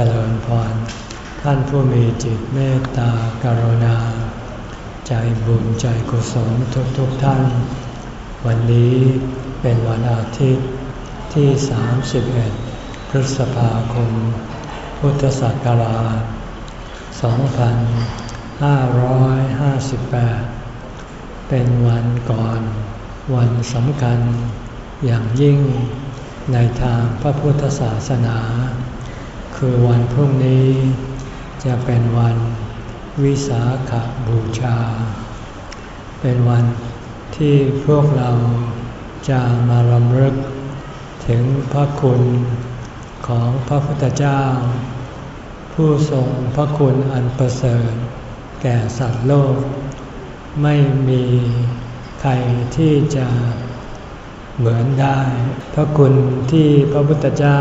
จริญพร ท่านผู้มีจิตเมตตากรุณา ใจบุญใจกุศลทุกๆทท่าน วันนี้เป็นวันอาทิตย์ที่ 31 พฤษภาคม พุทธศักราช 2558 เป็นวันก่อน วันสำคัญอย่างยิ่งในทางพระพุทธศาสนา คือวันพรุ่งนี้ จะเป็นวันวิสาขบูชา เป็นวันที่พวกเราจะมารำลึก ถึงพระคุณของพระพุทธเจ้า ผู้ทรงพระคุณอันประเสริฐแก่สัตว์โลก ไม่มีใครที่จะเหมือนได้ พระคุณที่พระพุทธเจ้า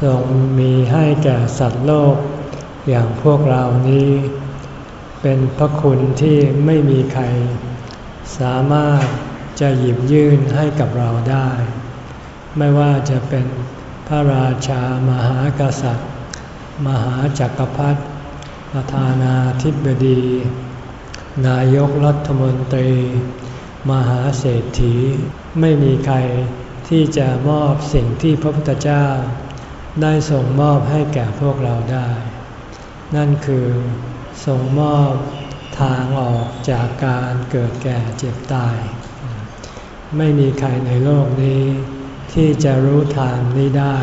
ทรงมีให้แก่สัตว์โลก อย่างพวกเรานี้ เป็นพระคุณที่ไม่มีใคร สามารถจะหยิบยื่นให้กับเราได้ ไม่ว่าจะเป็นพระราชามหากษัตริย์ มหาจักรพรรดิประธานาธิบดี นายกรัฐมนตรี มหาเศรษฐี ไม่มีใครที่จะมอบสิ่งที่พระพุทธเจ้า ได้ส่งมอบให้แก่พวกเราได้ นั่นคือส่งมอบทางออกจากการเกิดแก่เจ็บตาย ไม่มีใครในโลกนี้ ที่จะรู้ทางนี้ได้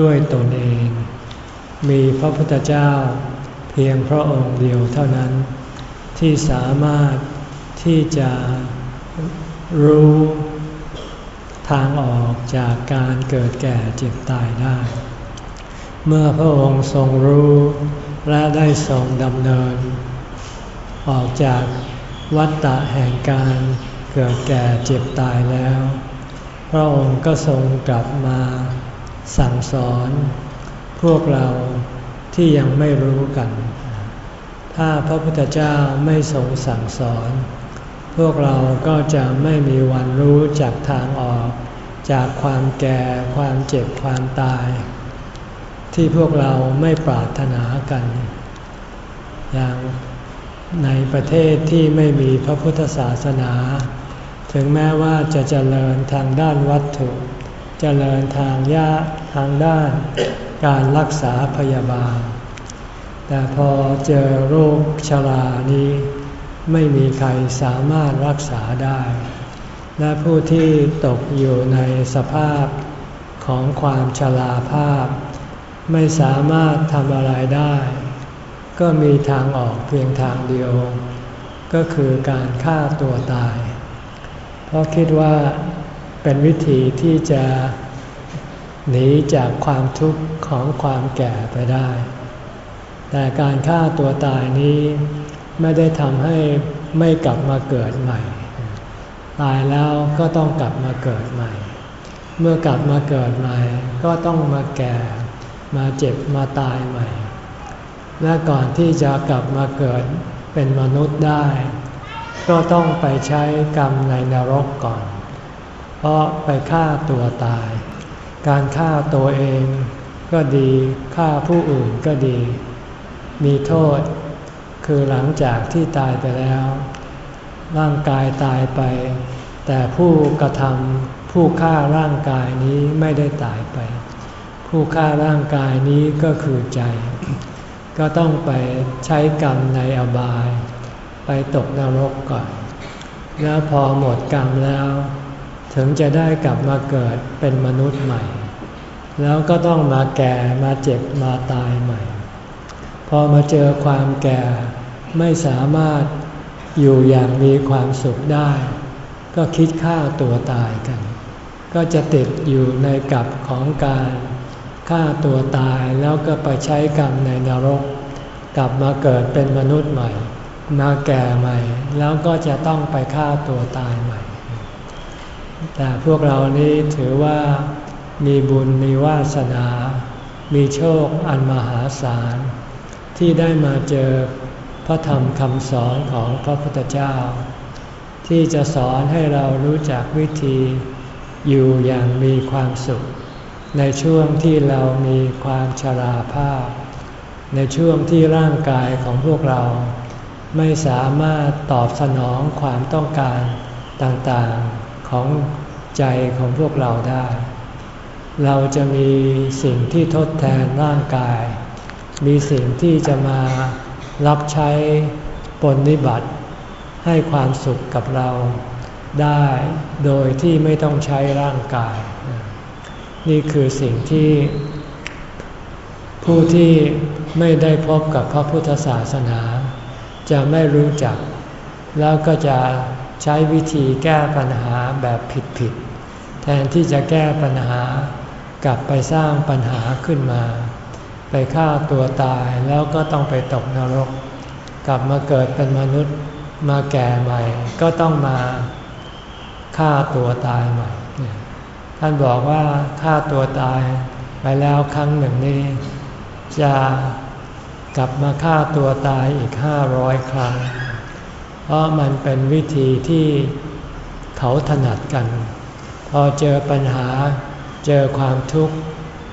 ด้วยตนเอง มีพระพุทธเจ้า เพียงพระองค์เดียวเท่านั้น ที่สามารถที่จะรู้ ทางออกจากการเกิดแก่เจ็บตายได้ เมื่อพระองค์ทรงรู้ และได้ทรงดำเนิน ออกจากวัฏฏะแห่งการเกิดแก่เจ็บตายแล้ว พระองค์ก็ทรงกลับมาสั่งสอน พวกเราที่ยังไม่รู้กัน ถ้าพระพุทธเจ้าไม่ทรงสั่งสอน พวกเราก็จะไม่มีวันรู้จากทางออก จากความแก่ ความเจ็บความตาย ที่พวกเราไม่ปรารถนากัน อย่างในประเทศที่ไม่มีพระพุทธศาสนา ถึงแม้ว่าจะเจริญทางด้านวัตถุ เจริญทางยะทางด้านการรักษาพยาบาล แต่พอเจอโรคชรานี้ ไม่มีใครสามารถรักษาได้ และผู้ที่ตกอยู่ในสภาพของความชราภาพ ไม่สามารถทำอะไรได้ ก็มีทางออกเพียงทางเดียว ก็คือการฆ่าตัวตาย เพราะคิดว่าเป็นวิธีที่จะหนีจากความทุกข์ของความแก่ไปได้ แต่การฆ่าตัวตายนี้ ไม่ได้ทำให้ไม่กลับมาเกิดใหม่ ตายแล้วก็ต้องกลับมาเกิดใหม่ เมื่อกลับมาเกิดใหม่ ก็ต้องมาแก่ มาเจ็บมาตายใหม่ และก่อนที่จะกลับมาเกิดเป็นมนุษย์ได้ ก็ต้องไปใช้กรรมในนรกก่อน เพราะไปฆ่าตัวตาย การฆ่าตัวเองก็ดีฆ่าผู้อื่นก็ดี มีโทษ คือหลังจากที่ตายไปแล้ว ร่างกายตายไป แต่ผู้กระทำผู้ฆ่าร่างกายนี้ไม่ได้ตายไป ผู้ฆ่าร่างกายนี้ก็คือใจ ก็ต้องไปใช้กรรมในอบาย ไปตกนรกก่อน แล้วพอหมดกรรมแล้ว ถึงจะได้กลับมาเกิดเป็นมนุษย์ใหม่ แล้วก็ต้องมาแก่มาเจ็บมาตายใหม่ พอมาเจอความแก่ไม่สามารถอยู่อย่างมีความสุขได้ ก็คิดฆ่าตัวตายกัน ก็จะติดอยู่ในกับของการฆ่าตัวตายแล้วก็ไปใช้กรรมในนรก กลับมาเกิดเป็นมนุษย์ใหม่ มาแก่ใหม่ แล้วก็จะต้องไปฆ่าตัวตายใหม่ แต่พวกเรานี้ถือว่ามีบุญมีวาสนา มีโชคอันมหาศาล ที่ได้มาเจอพระธรรมคำสอนของพระพุทธเจ้า ที่จะสอนให้เรารู้จักวิธีอยู่อย่างมีความสุข ในช่วงที่เรามีความชราภาพ ในช่วงที่ร่างกายของพวกเรา ไม่สามารถตอบสนองความต้องการต่างๆของใจของพวกเราได้ เราจะมีสิ่งที่ทดแทนร่างกาย มีสิ่งที่จะมารับใช้ปนนิบัติให้ความสุขกับเราได้โดยที่ไม่ต้องใช้ร่างกาย นี่คือสิ่งที่ ผู้ที่ไม่ได้พบกับพระพุทธศาสนา จะไม่รู้จัก แล้วก็จะใช้วิธีแก้ปัญหาแบบผิดๆแทนที่จะแก้ปัญหากลับไปสร้างปัญหาขึ้นมา ฆ่าตัวตายแล้วก็ต้องไปตกนรก กลับมาเกิดเป็นมนุษย์มาแก่ใหม่ ก็ต้องมาฆ่าตัวตายใหม่ ท่านบอกว่าฆ่าตัวตายไปแล้วครั้งหนึ่งนี้ จะกลับมาฆ่าตัวตายอีกห้าร้อยครั้ง เพราะมันเป็นวิธีที่เขาถนัดกัน พอเจอปัญหาเจอความทุกข์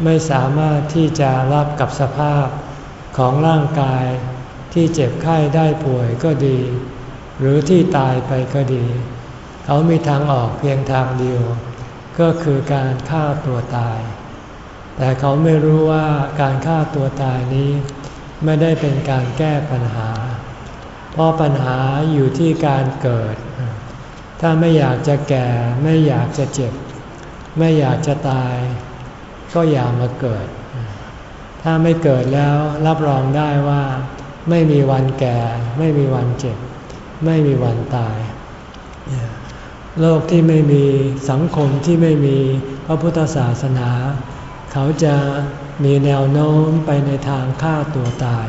ไม่สามารถที่จะรับกับสภาพของร่างกายที่เจ็บไข้ได้ป่วยก็ดี หรือที่ตายไปก็ดี เขามีทางออกเพียงทางเดียว ก็คือการฆ่าตัวตาย แต่เขาไม่รู้ว่าการฆ่าตัวตายนี้ ไม่ได้เป็นการแก้ปัญหา เพราะปัญหาอยู่ที่การเกิด ถ้าไม่อยากจะแก่ ไม่อยากจะเจ็บ ไม่อยากจะตาย ก็อย่ามาเกิด ถ้าไม่เกิดแล้วรับรองได้ว่า ไม่มีวันแก่ ไม่มีวันเจ็บ ไม่มีวันตาย โลกที่ไม่มีสังคมที่ไม่มีพระพุทธศาสนา เขาจะมีแนวโน้มไปในทางฆ่าตัวตาย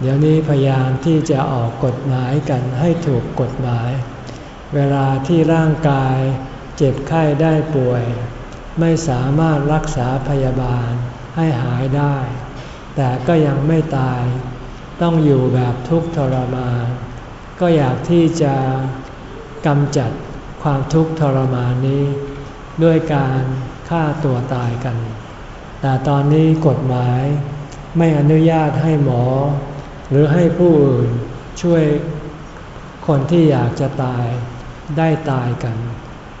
เดี๋ยวนี้พยายามที่จะออกกฎหมายกันให้ถูกกฎหมาย เวลาที่ร่างกายเจ็บไข้ได้ป่วย ไม่สามารถรักษาพยาบาลให้หายได้ แต่ก็ยังไม่ตาย ต้องอยู่แบบทุกข์ทรมาน ก็อยากที่จะกำจัดความทุกข์ทรมานนี้ ด้วยการฆ่าตัวตายกัน แต่ตอนนี้กฎหมายไม่อนุญาตให้หมอ หรือให้ผู้อื่นช่วยคนที่อยากจะตายได้ตายกัน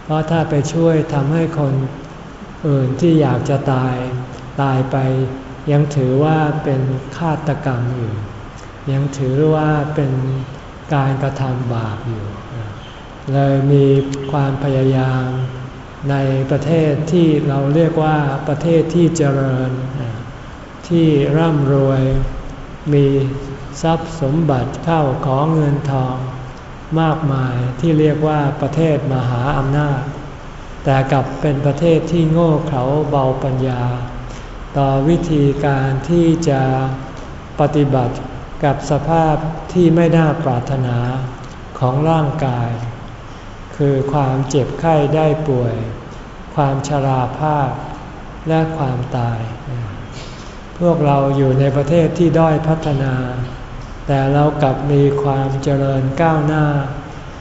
เพราะถ้าไปช่วยทำให้คน อื่นที่อยากจะตายตายไป ยังถือว่าเป็นฆาตกรรมอยู่ ยังถือว่าเป็นการกระทำบาปอยู่ เลยมีความพยายามในประเทศที่เราเรียกว่าประเทศที่เจริญ ที่ร่ำรวยมีทรัพย์สมบัติเข้าของเงินทอง มากมายที่เรียกว่าประเทศมหาอำนาจ แต่กลับเป็นประเทศที่โง่เขลาเบาปัญญา ต่อวิธีการที่จะปฏิบัติกับสภาพที่ไม่น่าปรารถนาของร่างกาย คือความเจ็บไข้ได้ป่วย ความชราภาพและความตาย พวกเราอยู่ในประเทศที่ด้อยพัฒนา แต่เรากลับมีความเจริญก้าวหน้า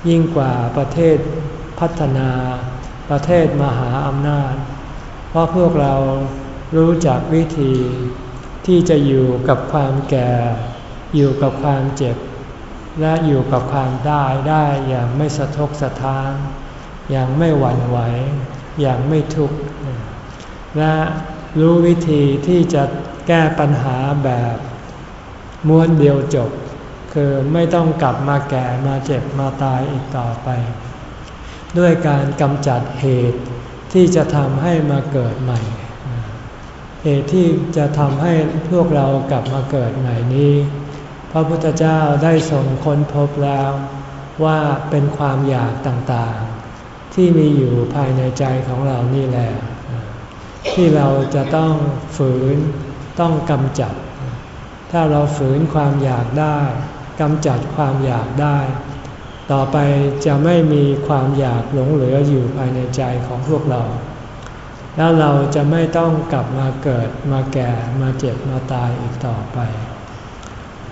ยิ่งกว่าประเทศพัฒนา ประเทศมหาอำนาจ เพราะพวกเรารู้จักวิธีที่จะอยู่กับความแก่ อยู่กับความเจ็บ และอยู่กับความได้ได้อย่างไม่สะทกสะท้าน อย่างไม่หวั่นไหว อย่างไม่ทุกข์ และรู้วิธีที่จะแก้ปัญหาแบบม้วนเดียวจบ คือไม่ต้องกลับมาแก่มาเจ็บมาตายอีกต่อไป ด้วยการกำจัดเหตุที่จะทำให้มาเกิดใหม่ เหตุที่จะทำให้พวกเรากลับมาเกิดใหม่นี้ พระพุทธเจ้าได้ทรงค้นพบแล้วว่าเป็นความอยากต่างๆ ที่มีอยู่ภายในใจของเรานี่แหละ ที่เราจะต้องฝืนต้องกำจัด ถ้าเราฝืนความอยากได้กำจัดความอยากได้ ต่อไปจะไม่มีความอยากหลงเหลืออยู่ภายในใจของพวกเรา แล้วเราจะไม่ต้องกลับมาเกิดมาแก่มาเจ็บมาตายอีกต่อไป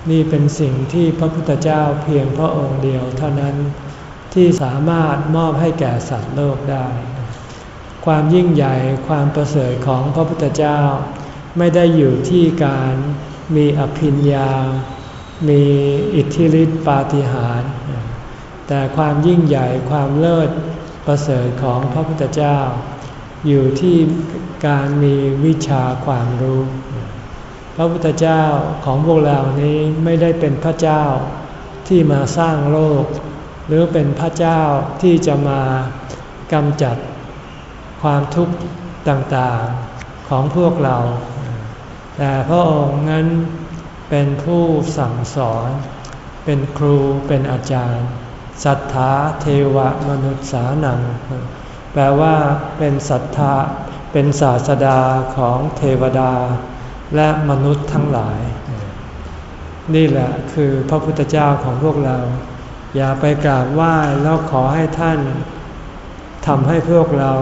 นี่เป็นสิ่งที่พระพุทธเจ้าเพียงพระองค์เดียวเท่านั้นที่สามารถมอบให้แก่สัตว์โลกได้ ความยิ่งใหญ่ความประเสริฐของพระพุทธเจ้า ไม่ได้อยู่ที่การมีอภิญญา มีอิทธิฤทธิปาฏิหาริย์ แต่ความยิ่งใหญ่ความเลิศประเสริฐของพระพุทธเจ้า อยู่ที่การมีวิชาความรู้ พระพุทธเจ้าของพวกเรานี้ไม่ได้เป็นพระเจ้าที่มาสร้างโลก หรือเป็นพระเจ้าที่จะมากำจัดความทุกข์ต่างๆของพวกเรา แต่พระองค์นั้นเป็นผู้สั่งสอน เป็นครูเป็นอาจารย์ สัทธาเทวมนุษย์สานัง แปลว่าเป็นศรัทธาเป็นศาสดาของเทวดา และมนุษย์ทั้งหลาย นี่แหละคือพระพุทธเจ้าของพวกเรา อย่าไปกราบไหว้แล้วขอให้ท่านทำให้พวกเรา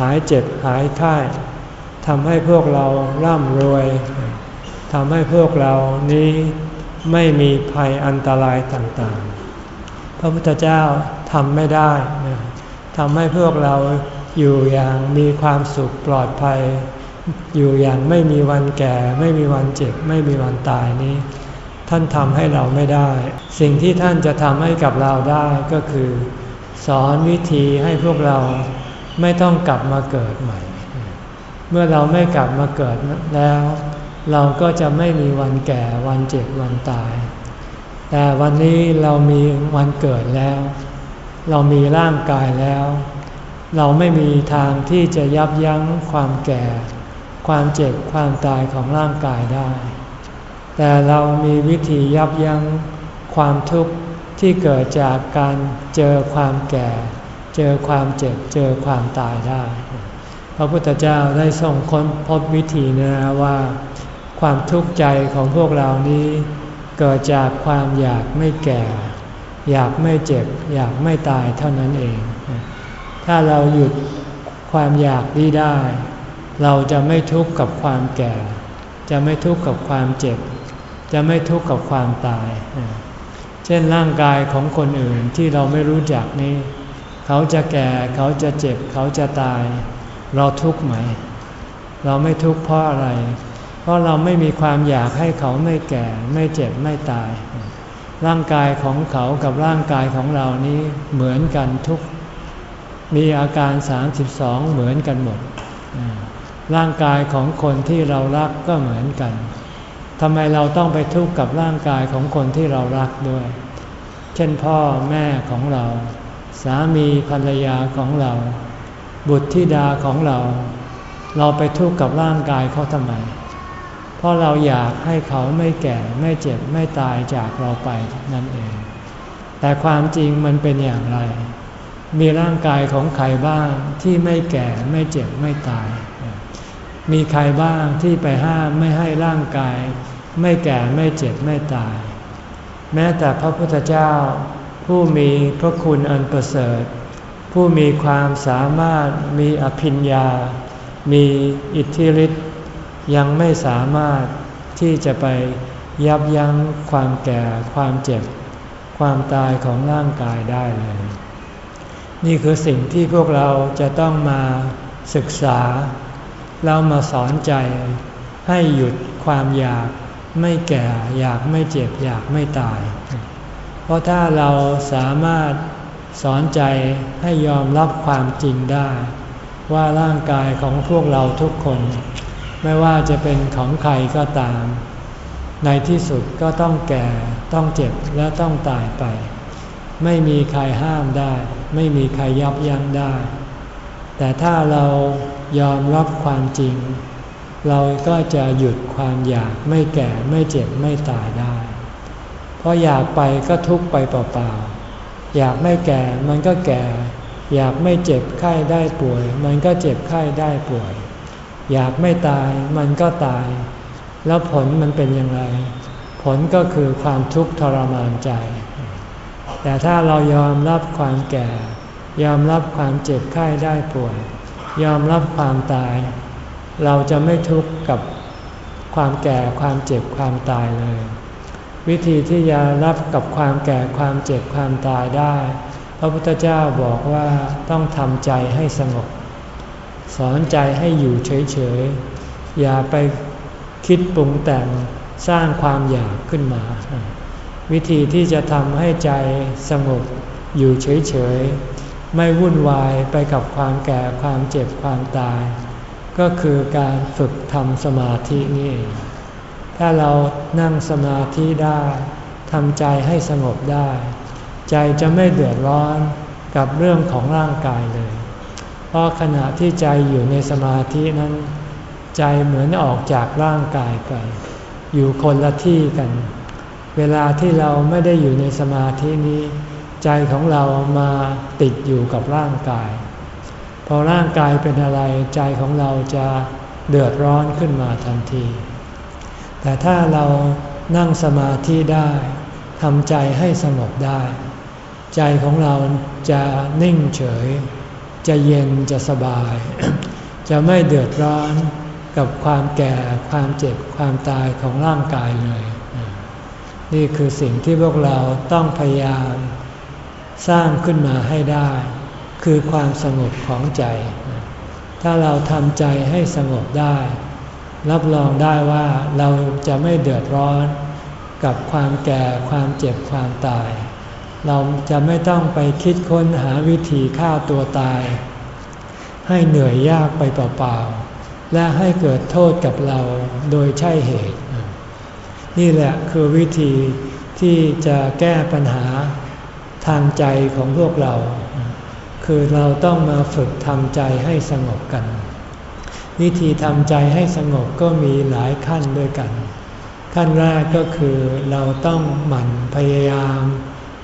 หายเจ็บหายไข้ทำให้พวกเราร่ำรวยทำให้พวกเรานี้ไม่มีภัยอันตรายต่างๆ พระพุทธเจ้าทำไม่ได้ทำให้พวกเราอยู่อย่างมีความสุขปลอดภัย อยู่อย่างไม่มีวันแก่ ไม่มีวันเจ็บ ไม่มีวันตายนี้ ท่านทำให้เราไม่ได้ สิ่งที่ท่านจะทำให้กับเราได้ก็คือ สอนวิธีให้พวกเราไม่ต้องกลับมาเกิดใหม่ เมื่อเราไม่กลับมาเกิดแล้ว เราก็จะไม่มีวันแก่วันเจ็บวันตาย แต่วันนี้เรามีวันเกิดแล้ว เรามีร่างกายแล้ว เราไม่มีทางที่จะยับยั้งความแก่ ความเจ็บความตายของร่างกายได้ แต่เรามีวิธียับยั้งความทุกข์ที่เกิดจากการเจอความแก่ เจอความเจ็บ เจอความตายได้ พระพุทธเจ้าได้ทรงค้นพบวิธีนะว่า ความทุกข์ใจของพวกเรานี้ เกิดจากความอยากไม่แก่ อยากไม่เจ็บ อยากไม่ตายเท่านั้นเอง ถ้าเราหยุดความอยากนี้ได้ เราจะไม่ทุกข์กับความแก่ จะไม่ทุกข์กับความเจ็บ จะไม่ทุกข์กับความตาย เช่นร่างกายของคนอื่นที่เราไม่รู้จักนี้ เขาจะแก่เขาจะเจ็บ เขาจะตาย เราทุกข์ไหม เราไม่ทุกข์เพราะอะไร เพราะเราไม่มีความอยากให้เขาไม่แก่ ไม่เจ็บไม่ตาย ร่างกายของเขากับร่างกายของเรานี้เหมือนกันทุก มีอาการ 32 เหมือนกันหมด ร่างกายของคนที่เรารักก็เหมือนกันทำไมเราต้องไปทุกข์กับร่างกายของคนที่เรารักด้วย เช่นพ่อแม่ของเรา สามีภรรยาของเรา บุตรธิดาของเรา เราไปทุกข์กับร่างกายเขาทำไม เพราะเราอยากให้เขาไม่แก่ไม่เจ็บไม่ตายจากเราไปนั่นเอง แต่ความจริงมันเป็นอย่างไร มีร่างกายของใครบ้างที่ไม่แก่ไม่เจ็บไม่ตาย มีใครบ้างที่ไปห้ามไม่ให้ร่างกาย ไม่แก่ไม่เจ็บไม่ตาย แม้แต่พระพุทธเจ้า ผู้มีพระคุณอันประเสริฐ ผู้มีความสามารถมีอภิญญา มีอิทธิฤทธิ์ ยังไม่สามารถที่จะไปยับยั้งความแก่ความเจ็บ ความตายของร่างกายได้เลย นี่คือสิ่งที่พวกเราจะต้องมาศึกษา เรามาสอนใจ ให้หยุดความอยากไม่แก่อยากไม่เจ็บอยากไม่ตาย เพราะถ้าเราสามารถสอนใจให้ยอมรับความจริงได้ ว่าร่างกายของพวกเราทุกคน ไม่ว่าจะเป็นของใครก็ตาม ในที่สุดก็ต้องแก่ ต้องเจ็บและต้องตายไป ไม่มีใครห้ามได้ ไม่มีใครยับยั้งได้ แต่ถ้าเรายอมรับความจริง เราก็จะหยุดความอยากไม่แก่ไม่เจ็บไม่ตายได้ เพราะอยากไปก็ทุกไปเปล่าๆ อยากไม่แก่มันก็แก่ อยากไม่เจ็บไข้ได้ป่วย มันก็เจ็บไข้ได้ป่วย อยากไม่ตายมันก็ตาย แล้วผลมันเป็นอย่างไร ผลก็คือความทุกข์ทรมานใจ แต่ถ้าเรายอมรับความแก่ ยอมรับความเจ็บไข้ได้ป่วย ยอมรับความตาย เราจะไม่ทุกข์กับความแก่ความเจ็บความตายเลย วิธีที่จะรับกับความแก่ความเจ็บความตายได้ พระพุทธเจ้าบอกว่าต้องทำใจให้สงบ สอนใจให้อยู่เฉยๆ อย่าไปคิดปรุงแต่งสร้างความอยากขึ้นมา วิธีที่จะทำให้ใจสงบอยู่เฉยๆ ไม่วุ่นวายไปกับความแก่ความเจ็บความตาย ก็คือการฝึกทำสมาธินี่เอง ถ้าเรานั่งสมาธิได้ทำใจให้สงบได้ ใจจะไม่เดือดร้อนกับเรื่องของร่างกายเลย เพราะขณะที่ใจอยู่ในสมาธินั้น ใจเหมือนออกจากร่างกายไป อยู่คนละที่กัน เวลาที่เราไม่ได้อยู่ในสมาธินี้ ใจของเรามาติดอยู่กับร่างกาย พอร่างกายเป็นอะไรใจของเราจะเดือดร้อนขึ้นมาทันที แต่ถ้าเรานั่งสมาธิได้ทำใจให้สงบได้ ใจของเราจะนิ่งเฉย จะเย็นจะสบาย จะไม่เดือดร้อนกับความแก่ความเจ็บความตายของร่างกายเลย นี่คือสิ่งที่พวกเราต้องพยายามสร้างขึ้นมาให้ได้ คือความสงบของใจ ถ้าเราทำใจให้สงบได้ รับรองได้ว่าเราจะไม่เดือดร้อนกับความแก่ความเจ็บความตาย เราจะไม่ต้องไปคิดค้นหาวิธีฆ่าตัวตาย ให้เหนื่อยยากไปเปล่าๆ และให้เกิดโทษกับเราโดยใช่เหตุ นี่แหละคือวิธีที่จะแก้ปัญหาทางใจของพวกเรา คือเราต้องมาฝึกทำใจให้สงบกัน วิธีทำใจให้สงบก็มีหลายขั้นด้วยกัน ขั้นแรกก็คือเราต้องหมั่นพยายาม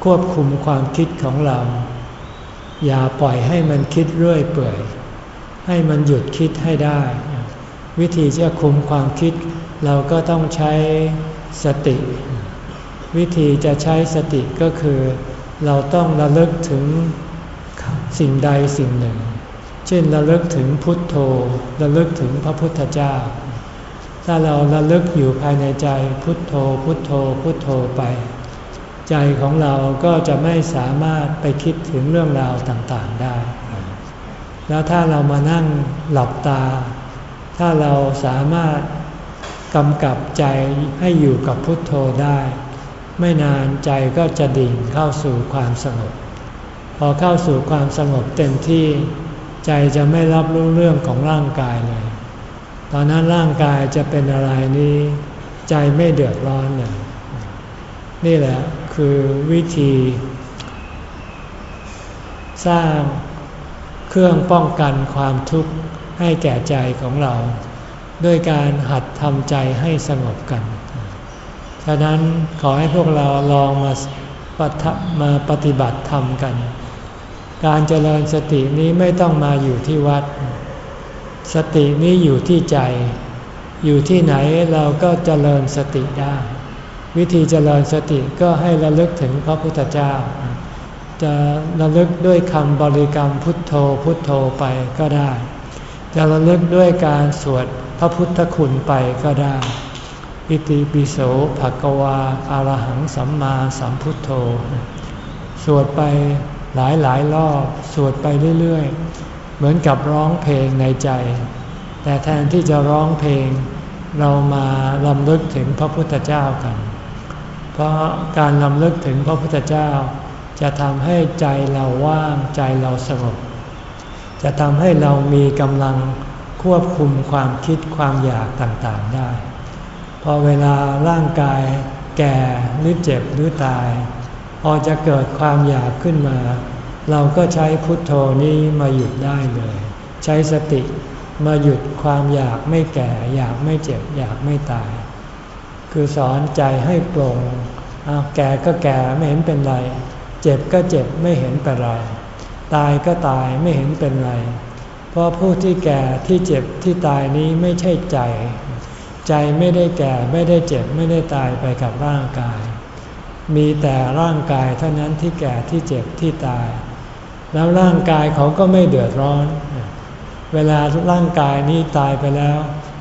ควบคุมความคิดของเรา อย่าปล่อยให้มันคิดเรื่อยเปื่อย ให้มันหยุดคิดให้ได้ วิธีจะคุมความคิด เราก็ต้องใช้สติ วิธีจะใช้สติก็คือ เราต้องระลึกถึงสิ่งใดสิ่งหนึ่ง เช่นระลึกถึงพุทโธระลึกถึงพระพุทธเจ้า ถ้าเราระลึกอยู่ภายในใจพุทโธพุทโธพุทโธไป ใจของเราก็จะไม่สามารถไปคิดถึงเรื่องราวต่างๆได้ แล้วถ้าเรามานั่งหลับตา ถ้าเราสามารถกำกับใจให้อยู่กับพุทโธได้ ไม่นานใจก็จะดิ่งเข้าสู่ความสงบ พอเข้าสู่ความสงบเต็มที่ ใจจะไม่รับรู้เรื่องของร่างกายเลย ตอนนั้นร่างกายจะเป็นอะไรนี้ ใจไม่เดือดร้อนเลยนี่แหละ คือวิธี สร้างเครื่องป้องกันความทุกข์ให้แก่ใจของเรา ด้วยการหัดทำใจให้สงบกัน ฉะนั้นขอให้พวกเราลองมาปมาปฏิบัติธรรมกัน การเจริญสตินี้ไม่ต้องมาอยู่ที่วัด สตินี้อยู่ที่ใจ อยู่ที่ไหนเราก็เจริญสติได้ วิธีเจริญสติก็ให้ระลึกถึงพระพุทธเจ้า จะระลึกด้วยคำบริกรรมพุทโธพุทโธไปก็ได้ จะระลึกด้วยการสวดพระพุทธคุณไปก็ได้ อิติปิโสภะกวาอารหังสัมมาสัมพุทโธ สวดไปหลายหลายรอบ สวดไปเรื่อยๆ เหมือนกับร้องเพลงในใจ แต่แทนที่จะร้องเพลงเรามาลำลึกถึงพระพุทธเจ้ากัน เพราะการลำลึกถึงพระพุทธเจ้า จะทำให้ใจเราว่างใจเราสงบ จะทำให้เรามีกำลังควบคุมความคิดความอยากต่างๆได้ พอเวลาร่างกายแก่หรือเจ็บหรือตาย พอจะเกิดความอยากขึ้นมา เราก็ใช้พุทโธนี้มาหยุดได้เลย ใช้สติมาหยุดความอยากไม่แก่ อยากไม่เจ็บ อยากไม่ตาย คือสอนใจให้ปลงแก่ก็แก่ไม่เห็นเป็นไร เจ็บก็เจ็บไม่เห็นเป็นไร ตายก็ตายไม่เห็นเป็นไร เพราะผู้ที่แก่ที่เจ็บที่ตายนี้ไม่ใช่ใจ ใจไม่ได้แก่ไม่ได้เจ็บไม่ได้ตายไปกับร่างกาย มีแต่ร่างกายเท่านั้นที่แก่ที่เจ็บที่ตาย แล้วร่างกายเขาก็ไม่เดือดร้อน เวลาร่างกายนี้ตายไปแล้ว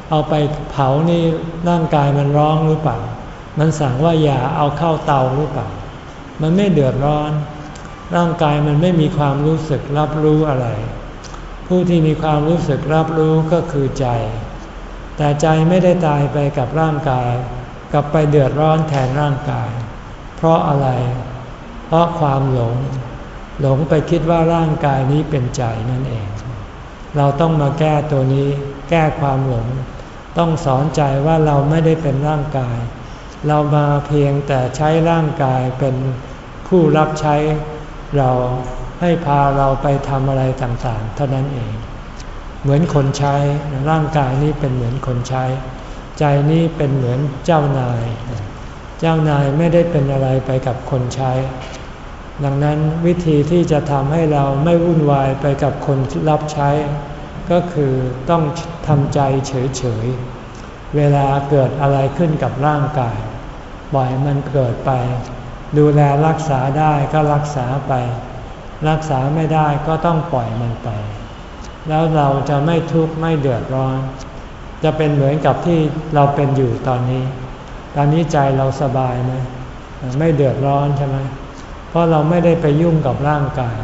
เอาไปเผานี่ร่างกายมันร้องหรือเปล่า มันสั่งว่าอย่าเอาเข้าเตาหรือเปล่า มันไม่เดือดร้อน ร่างกายมันไม่มีความรู้สึกรับรู้อะไร ผู้ที่มีความรู้สึกรับรู้ก็คือใจ แต่ใจไม่ได้ตายไปกับร่างกาย กลับไปเดือดร้อนแทนร่างกาย เพราะอะไร เพราะความหลง หลงไปคิดว่าร่างกายนี้เป็นใจนั่นเอง เราต้องมาแก้ตัวนี้ แก้ความหลง ต้องสอนใจว่าเราไม่ได้เป็นร่างกาย เรามาเพียงแต่ใช้ร่างกายเป็นผู้รับใช้เราให้พาเราไปทำอะไรต่างๆ เท่านั้นเอง เหมือนคนใช้ร่างกายนี้เป็นเหมือนคนใช้ ใจนี้เป็นเหมือนเจ้านาย เจ้านายไม่ได้เป็นอะไรไปกับคนใช้ ดังนั้นวิธีที่จะทำให้เราไม่วุ่นวายไปกับคนรับใช้ ก็คือต้องทำใจเฉยๆ เวลาเกิดอะไรขึ้นกับร่างกาย ปล่อยมันเกิดไป ดูแลรักษาได้ก็รักษาไป รักษาไม่ได้ก็ต้องปล่อยมันไป แล้วเราจะไม่ทุกข์ไม่เดือดร้อน จะเป็นเหมือนกับที่เราเป็นอยู่ตอนนี้ ตอนนี้ใจเราสบายไหมไม่เดือดร้อนใช่ไหมเพราะเราไม่ได้ไปยุ่งกับร่างกาย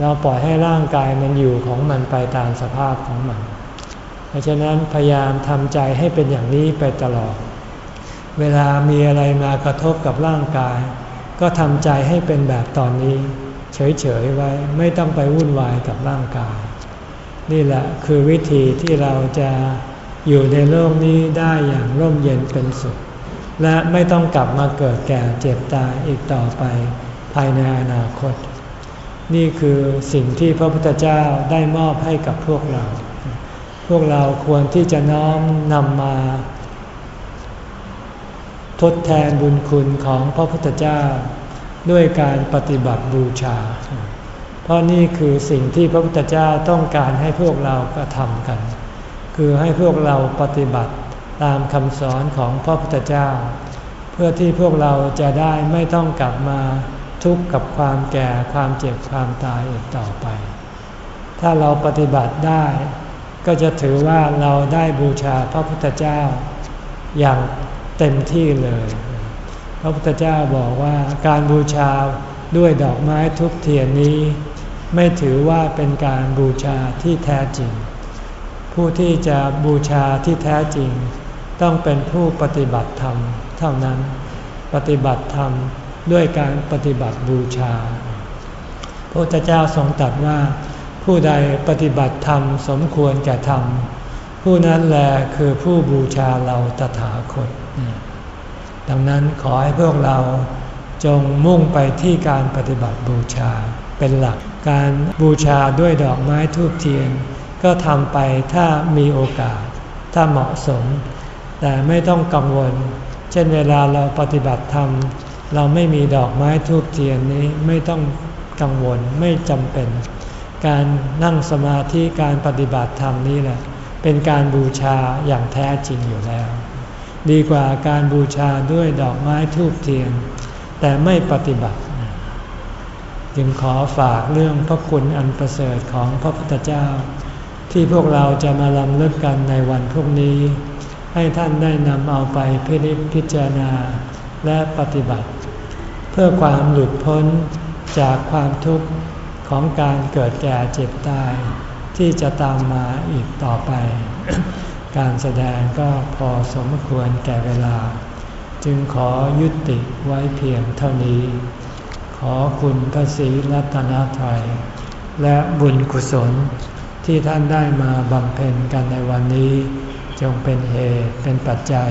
เราปล่อยให้ร่างกายมันอยู่ของมันไปตามสภาพของมัน เพราะฉะนั้นพยายามทำใจให้เป็นอย่างนี้ไปตลอด เวลามีอะไรมากระทบกับร่างกาย ก็ทำใจให้เป็นแบบตอนนี้ เฉยๆไว้ไม่ต้องไปวุ่นวายกับร่างกาย นี่แหละคือวิธีที่เราจะอยู่ในโลกนี้ได้อย่างร่มเย็นเป็นสุข และไม่ต้องกลับมาเกิดแก่เจ็บตายอีกต่อไปภายในอนาคต นี่คือสิ่งที่พระพุทธเจ้าได้มอบให้กับพวกเรา พวกเราควรที่จะน้อมนำมา ทดแทนบุญคุณของพระพุทธเจ้า ด้วยการปฏิบัติบูชา เพราะนี่คือสิ่งที่พระพุทธเจ้าต้องการให้พวกเรากระทำกัน คือให้พวกเราปฏิบัติตามคำสอนของพระพุทธเจ้า เพื่อที่พวกเราจะได้ไม่ต้องกลับมา ทุกข์กับความแก่ความเจ็บความตายอีกต่อไป ถ้าเราปฏิบัติได้ ก็จะถือว่าเราได้บูชาพระพุทธเจ้า อย่างเต็มที่เลย พระพุทธเจ้าบอกว่าการบูชาด้วยดอกไม้ทุกเทียนนี้ ไม่ถือว่าเป็นการบูชาที่แท้จริง ผู้ที่จะบูชาที่แท้จริง ต้องเป็นผู้ปฏิบัติธรรมเท่านั้น ปฏิบัติธรรม ด้วยการปฏิบัติบูชา พระพุทธเจ้าทรงตรัสว่าผู้ใดปฏิบัติธรรมสมควรแก่ธรรม ผู้นั้นแหละคือผู้บูชาเราตถาคต ดังนั้นขอให้พวกเราจงมุ่งไปที่การปฏิบัติบูชาเป็นหลัก การบูชาด้วยดอกไม้ทูบเทียน ก็ทำไปถ้ามีโอกาส ถ้าเหมาะสม แต่ไม่ต้องกังวล เช่นเวลาเราปฏิบัติธรรม เราไม่มีดอกไม้ทูบเทียนนี้ไม่ต้องกังวลไม่จำเป็น การนั่งสมาธิการปฏิบัติธรรมนี้แหละ เป็นการบูชาอย่างแท้จริงอยู่แล้ว ดีกว่าการบูชาด้วยดอกไม้ทูบเทียน แต่ไม่ปฏิบัติ จึงขอฝากเรื่องพระคุณอันประเสริฐของพระพุทธเจ้า ที่พวกเราจะมาลำเลิกกันในวันพรุ่งนี้ ให้ท่านได้นำเอาไปพิจิพิจารณาและปฏิบัติ พื่อความหลุดพ้นจากความทุกข์ของการเกิดแก่เจ็บตาย ที่จะตามมาอีกต่อไป การแสดงก็พอสมควรแก่เวลา จึงขอยุติไว้เพียงเท่านี้ ขอคุณพระศรีรัตนตรัยและบุญกุศลที่ท่านได้มาบำเพ็ญกันในวันนี้ จงเป็นเหตุเป็นปัจจัย